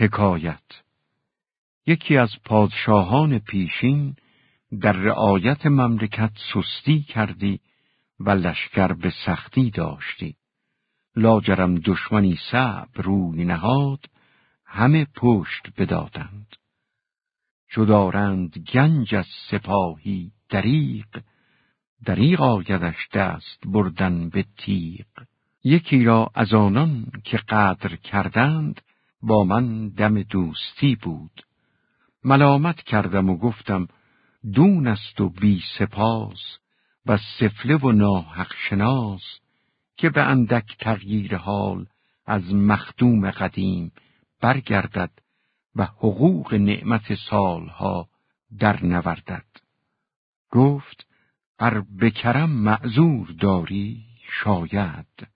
حکایت یکی از پادشاهان پیشین در رعایت مملکت سستی کردی و لشکر به سختی داشتی. لاجرم دشمنی صعب روی نهاد همه پشت بدادند. چو گنج از سپاهی دریق دریق آیدش دست بردن به تیغ یکی را از آنان که قدر کردند با من دم دوستی بود ملامت کردم و گفتم دون است و بی سپاس و سفله و ناحق شناس که به اندک تغییر حال از مخدوم قدیم برگردد و حقوق نعمت سالها در نوردد. گفت ار بکرم معذور داری شاید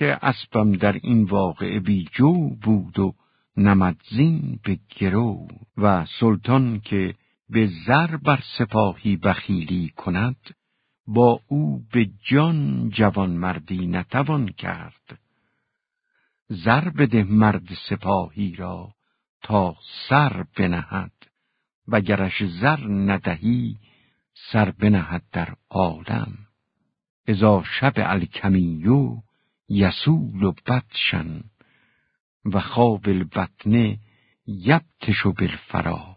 که اسبم در این واقعه بی جو بود و نمدزین به گرو و سلطان که به زر بر سپاهی بخیلی کند با او به جان جوان مردی نتوان کرد. زر بده مرد سپاهی را تا سر بنهد و گرش زر ندهی سر بنهد در عالم. ازا شب الکمیو یسول و بدشن و خواب البطنه یبتشو بالفراق